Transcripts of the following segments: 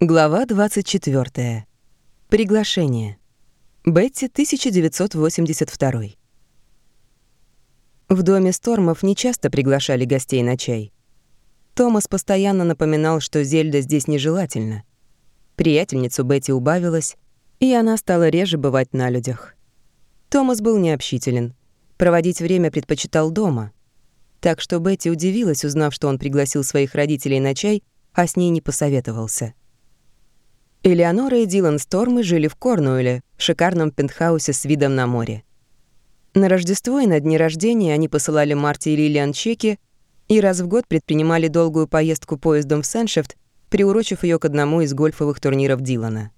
Глава 24. Приглашение. Бетти, 1982. В доме Стормов нечасто приглашали гостей на чай. Томас постоянно напоминал, что Зельда здесь нежелательно. Приятельницу Бетти убавилась, и она стала реже бывать на людях. Томас был необщителен. Проводить время предпочитал дома. Так что Бетти удивилась, узнав, что он пригласил своих родителей на чай, а с ней не посоветовался. Элеонора и Дилан Стормы жили в Корнуэле, шикарном пентхаусе с видом на море. На Рождество и на дни рождения они посылали Марте и Лилиан чеки и раз в год предпринимали долгую поездку поездом в Сеншефт, приурочив ее к одному из гольфовых турниров Дилана.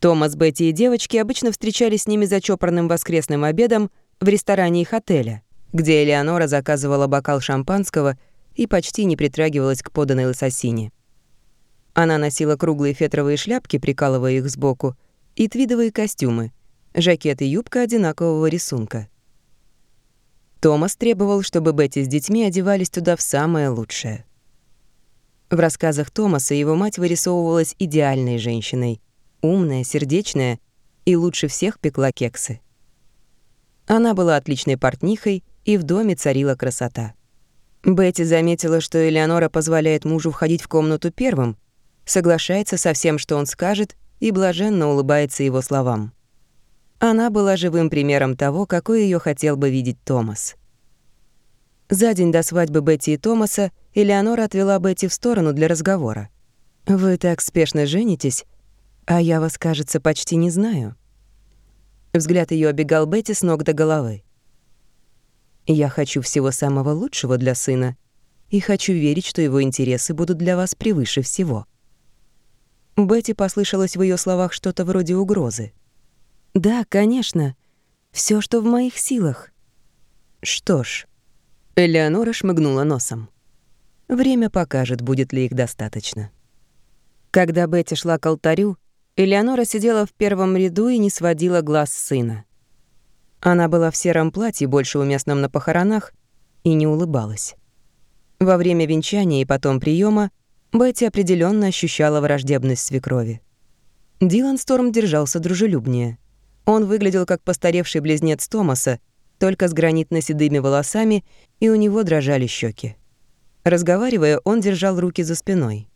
Томас, Бетти и девочки обычно встречались с ними за чопорным воскресным обедом в ресторане их отеля, где Элеонора заказывала бокал шампанского и почти не притрагивалась к поданной лососине. Она носила круглые фетровые шляпки, прикалывая их сбоку, и твидовые костюмы, жакет и юбка одинакового рисунка. Томас требовал, чтобы Бетти с детьми одевались туда в самое лучшее. В рассказах Томаса его мать вырисовывалась идеальной женщиной, умная, сердечная и лучше всех пекла кексы. Она была отличной портнихой, и в доме царила красота. Бетти заметила, что Элеонора позволяет мужу входить в комнату первым, соглашается со всем, что он скажет, и блаженно улыбается его словам. Она была живым примером того, какой ее хотел бы видеть Томас. За день до свадьбы Бетти и Томаса Элеонора отвела Бетти в сторону для разговора. «Вы так спешно женитесь, а я вас, кажется, почти не знаю». Взгляд ее обегал Бетти с ног до головы. «Я хочу всего самого лучшего для сына и хочу верить, что его интересы будут для вас превыше всего». Бетти послышалось в ее словах что-то вроде угрозы. «Да, конечно. Все, что в моих силах». «Что ж...» Элеонора шмыгнула носом. «Время покажет, будет ли их достаточно». Когда Бетти шла к алтарю, Элеонора сидела в первом ряду и не сводила глаз сына. Она была в сером платье, больше уместном на похоронах, и не улыбалась. Во время венчания и потом приема Бетти определенно ощущала враждебность свекрови. Дилан Сторм держался дружелюбнее. Он выглядел как постаревший близнец Томаса, только с гранитно-седыми волосами, и у него дрожали щеки. Разговаривая, он держал руки за спиной.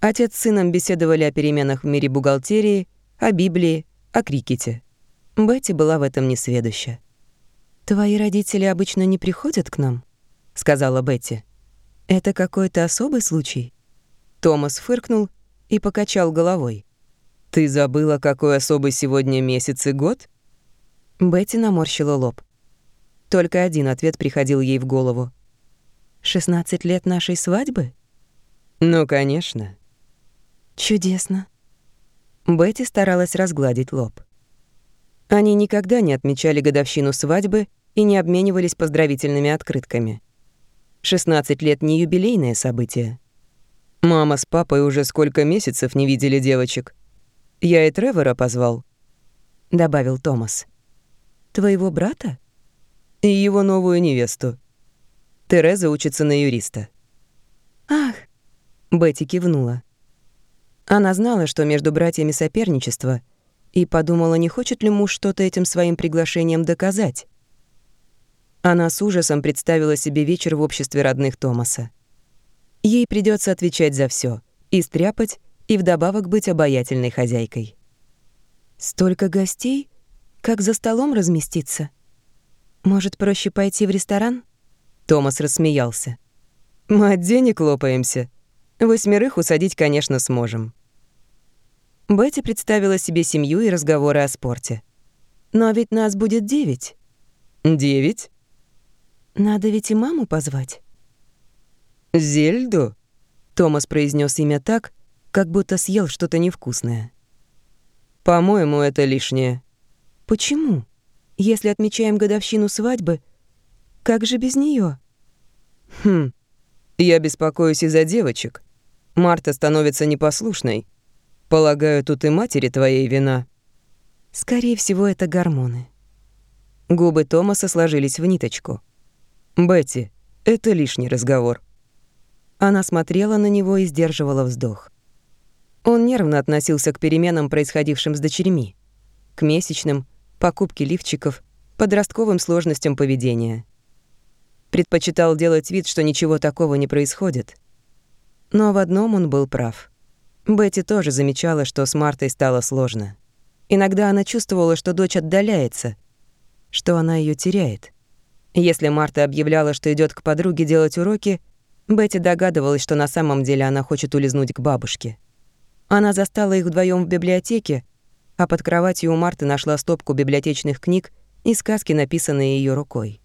Отец с сыном беседовали о переменах в мире бухгалтерии, о Библии, о крикете. Бетти была в этом несведуща. «Твои родители обычно не приходят к нам?» — сказала Бетти. «Это какой-то особый случай?» Томас фыркнул и покачал головой. «Ты забыла, какой особый сегодня месяц и год?» Бетти наморщила лоб. Только один ответ приходил ей в голову. «16 лет нашей свадьбы?» «Ну, конечно». «Чудесно». Бетти старалась разгладить лоб. Они никогда не отмечали годовщину свадьбы и не обменивались поздравительными открытками. 16 лет — не юбилейное событие. Мама с папой уже сколько месяцев не видели девочек. Я и Тревора позвал», — добавил Томас. «Твоего брата?» «И его новую невесту. Тереза учится на юриста». «Ах!» — Бетти кивнула. Она знала, что между братьями соперничество, и подумала, не хочет ли муж что-то этим своим приглашением доказать. Она с ужасом представила себе вечер в обществе родных Томаса. Ей придется отвечать за все, и стряпать, и вдобавок быть обаятельной хозяйкой. Столько гостей? Как за столом разместиться? Может, проще пойти в ресторан? Томас рассмеялся. Мы от денег лопаемся. Восьмерых усадить, конечно, сможем. Бетти представила себе семью и разговоры о спорте. Но ведь нас будет девять. Девять? Надо ведь и маму позвать. «Зельду?» Томас произнес имя так, как будто съел что-то невкусное. «По-моему, это лишнее». «Почему? Если отмечаем годовщину свадьбы, как же без нее? «Хм, я беспокоюсь из-за девочек. Марта становится непослушной. Полагаю, тут и матери твоей вина». «Скорее всего, это гормоны». Губы Томаса сложились в ниточку. «Бетти, это лишний разговор». Она смотрела на него и сдерживала вздох. Он нервно относился к переменам, происходившим с дочерьми, к месячным, покупке лифчиков, подростковым сложностям поведения. Предпочитал делать вид, что ничего такого не происходит. Но в одном он был прав. Бетти тоже замечала, что с Мартой стало сложно. Иногда она чувствовала, что дочь отдаляется, что она ее теряет. Если Марта объявляла, что идет к подруге делать уроки, Бетти догадывалась, что на самом деле она хочет улизнуть к бабушке. Она застала их вдвоем в библиотеке, а под кроватью у Марты нашла стопку библиотечных книг и сказки, написанные ее рукой.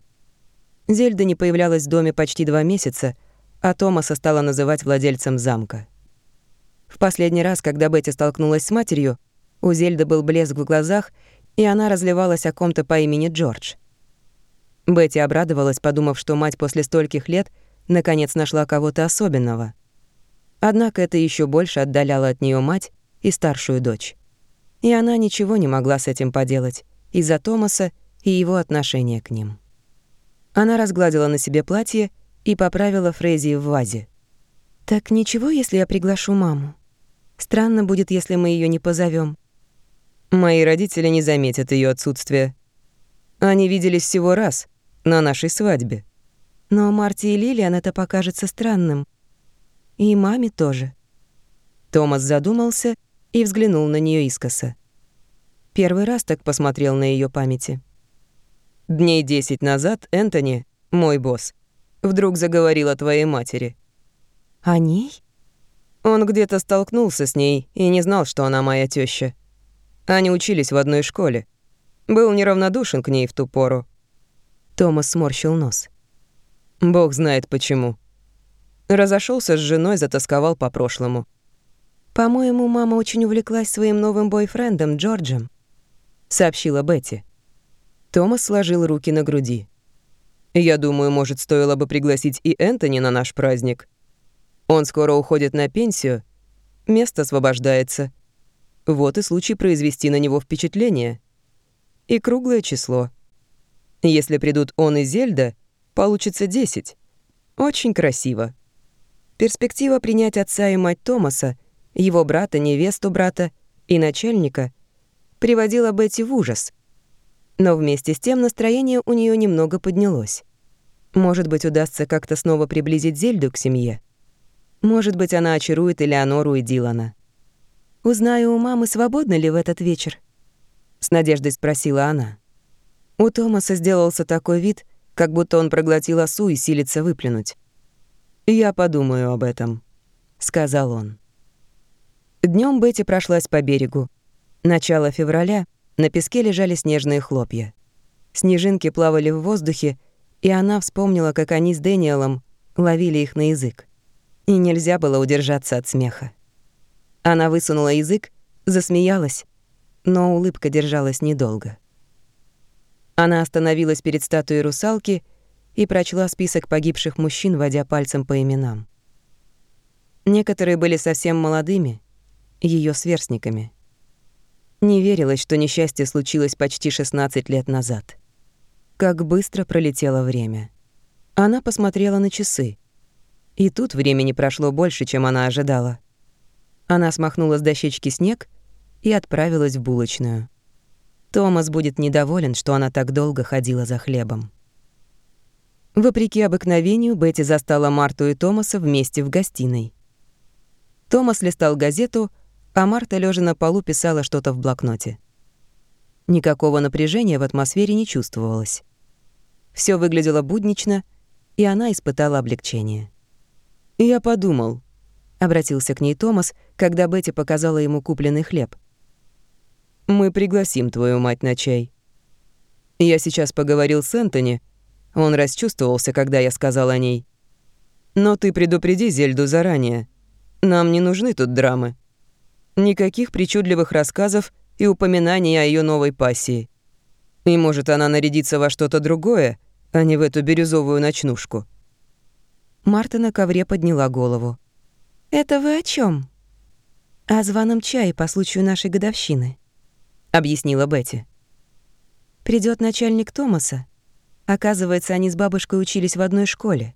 Зельда не появлялась в доме почти два месяца, а Томаса стала называть владельцем замка. В последний раз, когда Бетти столкнулась с матерью, у Зельды был блеск в глазах, и она разливалась о ком-то по имени Джордж. Бетти обрадовалась, подумав, что мать после стольких лет наконец нашла кого-то особенного. Однако это еще больше отдаляло от нее мать и старшую дочь. И она ничего не могла с этим поделать из-за Томаса и его отношения к ним. Она разгладила на себе платье и поправила Фрейзи в вазе. «Так ничего, если я приглашу маму? Странно будет, если мы ее не позовем. Мои родители не заметят ее отсутствие. Они виделись всего раз, на нашей свадьбе. Но Марти и Лилиан это покажется странным. И маме тоже. Томас задумался и взглянул на нее искоса. Первый раз так посмотрел на ее памяти. Дней десять назад Энтони, мой босс, вдруг заговорил о твоей матери. О ней? Он где-то столкнулся с ней и не знал, что она моя теща. Они учились в одной школе. Был неравнодушен к ней в ту пору. Томас сморщил нос. Бог знает почему. Разошелся с женой, затасковал по прошлому. «По-моему, мама очень увлеклась своим новым бойфрендом Джорджем», — сообщила Бетти. Томас сложил руки на груди. «Я думаю, может, стоило бы пригласить и Энтони на наш праздник. Он скоро уходит на пенсию, место освобождается. Вот и случай произвести на него впечатление. И круглое число. Если придут он и Зельда, получится 10. Очень красиво». Перспектива принять отца и мать Томаса, его брата, невесту брата и начальника приводила Бетти в ужас. Но вместе с тем настроение у нее немного поднялось. Может быть, удастся как-то снова приблизить Зельду к семье. Может быть, она очарует Элеонору и Дилана. «Узнаю у мамы, свободна ли в этот вечер?» — с надеждой спросила она. У Томаса сделался такой вид, как будто он проглотил осу и силится выплюнуть. «Я подумаю об этом», — сказал он. Днем Бетти прошлась по берегу. Начало февраля, на песке лежали снежные хлопья. Снежинки плавали в воздухе, и она вспомнила, как они с Дэниелом ловили их на язык. И нельзя было удержаться от смеха. Она высунула язык, засмеялась, но улыбка держалась недолго. Она остановилась перед статуей русалки и прочла список погибших мужчин, водя пальцем по именам. Некоторые были совсем молодыми, ее сверстниками. Не верилось, что несчастье случилось почти 16 лет назад. Как быстро пролетело время. Она посмотрела на часы. И тут времени прошло больше, чем она ожидала. Она смахнула с дощечки снег и отправилась в булочную. Томас будет недоволен, что она так долго ходила за хлебом. Вопреки обыкновению, Бетти застала Марту и Томаса вместе в гостиной. Томас листал газету, а Марта, лежа на полу, писала что-то в блокноте. Никакого напряжения в атмосфере не чувствовалось. Все выглядело буднично, и она испытала облегчение. «Я подумал», — обратился к ней Томас, когда Бетти показала ему купленный хлеб. «Мы пригласим твою мать на чай. Я сейчас поговорил с Энтони, — он расчувствовался, когда я сказал о ней. «Но ты предупреди Зельду заранее. Нам не нужны тут драмы. Никаких причудливых рассказов и упоминаний о ее новой пассии. И может, она нарядится во что-то другое, а не в эту бирюзовую ночнушку». Марта на ковре подняла голову. «Это вы о чем? «О званом чае по случаю нашей годовщины», — объяснила Бетти. Придет начальник Томаса, Оказывается, они с бабушкой учились в одной школе.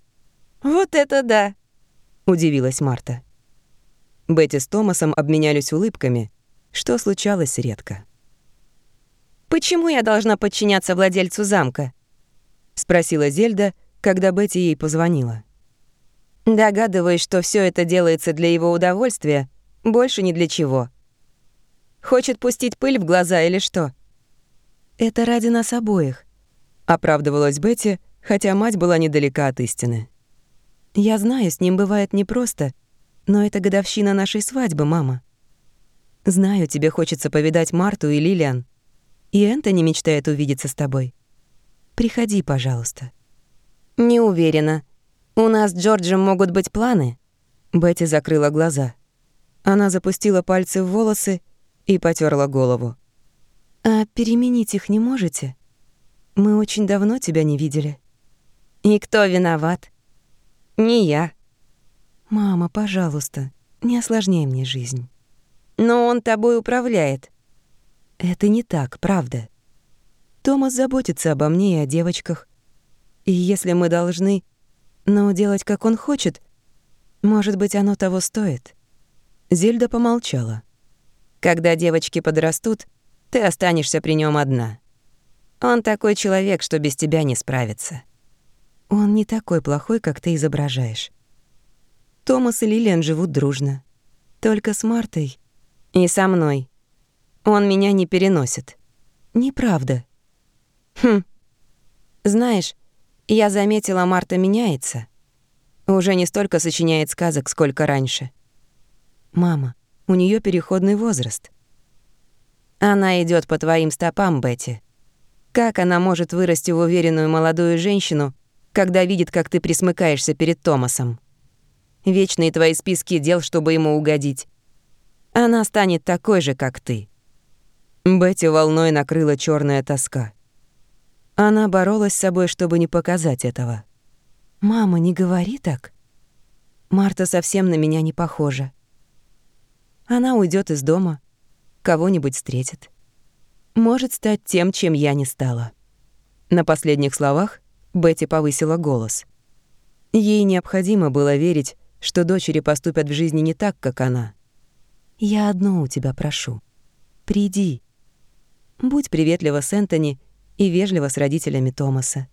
«Вот это да!» — удивилась Марта. Бетти с Томасом обменялись улыбками, что случалось редко. «Почему я должна подчиняться владельцу замка?» — спросила Зельда, когда Бетти ей позвонила. «Догадываюсь, что все это делается для его удовольствия, больше ни для чего. Хочет пустить пыль в глаза или что?» «Это ради нас обоих», — оправдывалась Бетти, хотя мать была недалека от истины. «Я знаю, с ним бывает непросто, но это годовщина нашей свадьбы, мама. Знаю, тебе хочется повидать Марту и Лилиан, и Энтони мечтает увидеться с тобой. Приходи, пожалуйста». «Не уверена. У нас с Джорджем могут быть планы». Бетти закрыла глаза. Она запустила пальцы в волосы и потерла голову. «А переменить их не можете? Мы очень давно тебя не видели». «И кто виноват?» «Не я». «Мама, пожалуйста, не осложняй мне жизнь». «Но он тобой управляет». Это не так, правда. Томас заботится обо мне и о девочках. И если мы должны, но делать, как он хочет, может быть, оно того стоит. Зельда помолчала. Когда девочки подрастут, ты останешься при нем одна. Он такой человек, что без тебя не справится. Он не такой плохой, как ты изображаешь. Томас и Лилиан живут дружно. Только с Мартой и со мной. Он меня не переносит. Неправда. Хм. Знаешь, я заметила, Марта меняется. Уже не столько сочиняет сказок, сколько раньше. Мама, у нее переходный возраст. Она идет по твоим стопам, Бетти. Как она может вырасти в уверенную молодую женщину, когда видит, как ты присмыкаешься перед Томасом? Вечные твои списки дел, чтобы ему угодить. Она станет такой же, как ты. Бетти волной накрыла черная тоска. Она боролась с собой, чтобы не показать этого. «Мама, не говори так. Марта совсем на меня не похожа. Она уйдет из дома, кого-нибудь встретит. Может стать тем, чем я не стала». На последних словах Бетти повысила голос. Ей необходимо было верить, что дочери поступят в жизни не так, как она. «Я одно у тебя прошу. Приди, Будь приветлива с Энтони и вежлива с родителями Томаса.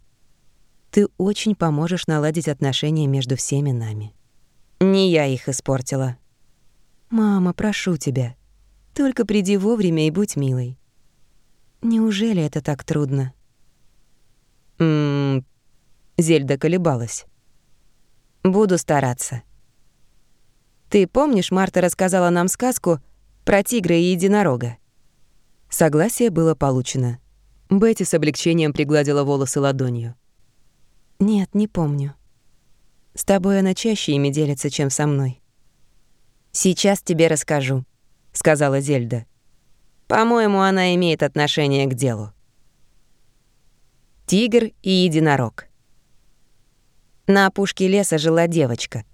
Ты очень поможешь наладить отношения между всеми нами. Не я их испортила. Мама, прошу тебя, только приди вовремя и будь милой. Неужели это так трудно? Мм. Зельда колебалась. Буду стараться. Ты помнишь, Марта рассказала нам сказку про тигра и единорога? Согласие было получено. Бетти с облегчением пригладила волосы ладонью. «Нет, не помню. С тобой она чаще ими делится, чем со мной». «Сейчас тебе расскажу», — сказала Зельда. «По-моему, она имеет отношение к делу». Тигр и единорог. На опушке леса жила девочка.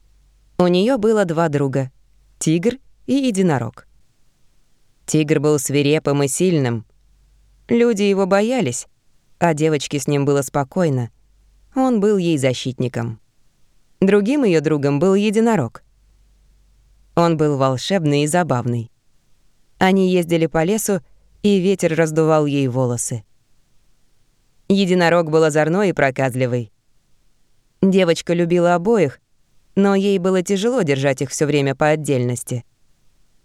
У нее было два друга — тигр и единорог. Тигр был свирепым и сильным. Люди его боялись, а девочке с ним было спокойно. Он был ей защитником. Другим ее другом был единорог. Он был волшебный и забавный. Они ездили по лесу, и ветер раздувал ей волосы. Единорог был озорной и проказливый. Девочка любила обоих, но ей было тяжело держать их все время по отдельности.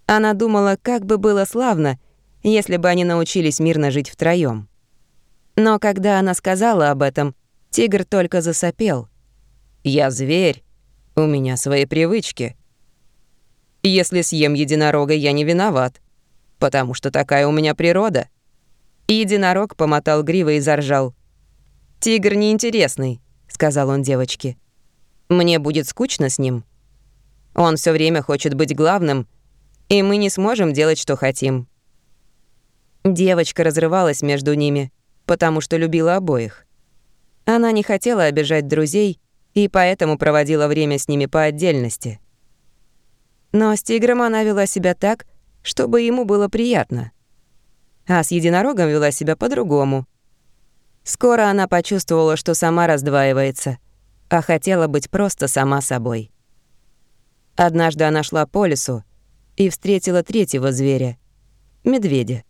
Она думала, как бы было славно, если бы они научились мирно жить втроём. Но когда она сказала об этом, тигр только засопел. «Я зверь. У меня свои привычки. Если съем единорога, я не виноват, потому что такая у меня природа». Единорог помотал гривой и заржал. «Тигр неинтересный», — сказал он девочке. «Мне будет скучно с ним. Он все время хочет быть главным, и мы не сможем делать, что хотим». Девочка разрывалась между ними, потому что любила обоих. Она не хотела обижать друзей и поэтому проводила время с ними по отдельности. Но с тигром она вела себя так, чтобы ему было приятно. А с единорогом вела себя по-другому. Скоро она почувствовала, что сама раздваивается, а хотела быть просто сама собой. Однажды она шла по лесу, и встретила третьего зверя — медведя.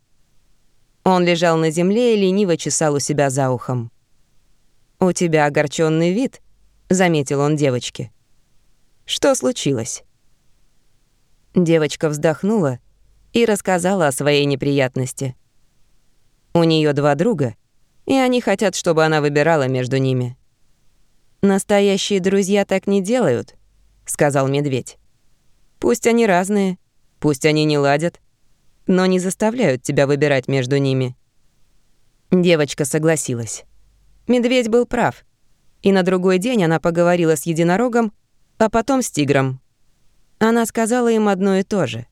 Он лежал на земле и лениво чесал у себя за ухом. «У тебя огорченный вид», — заметил он девочке. «Что случилось?» Девочка вздохнула и рассказала о своей неприятности. У нее два друга, и они хотят, чтобы она выбирала между ними. «Настоящие друзья так не делают», — сказал медведь. «Пусть они разные, пусть они не ладят, но не заставляют тебя выбирать между ними». Девочка согласилась. Медведь был прав. И на другой день она поговорила с единорогом, а потом с тигром. Она сказала им одно и то же.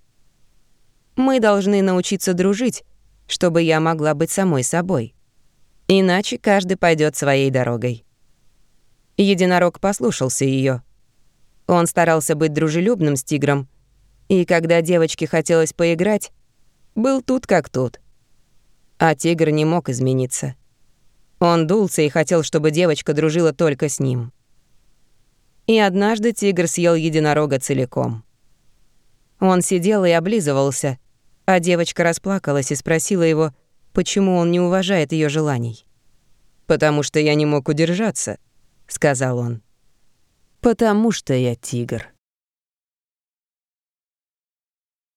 «Мы должны научиться дружить, чтобы я могла быть самой собой. Иначе каждый пойдет своей дорогой». Единорог послушался ее. Он старался быть дружелюбным с тигром, и когда девочке хотелось поиграть, был тут как тут. А тигр не мог измениться. Он дулся и хотел, чтобы девочка дружила только с ним. И однажды тигр съел единорога целиком. Он сидел и облизывался, а девочка расплакалась и спросила его, почему он не уважает ее желаний. «Потому что я не мог удержаться», — сказал он. «Потому что я тигр».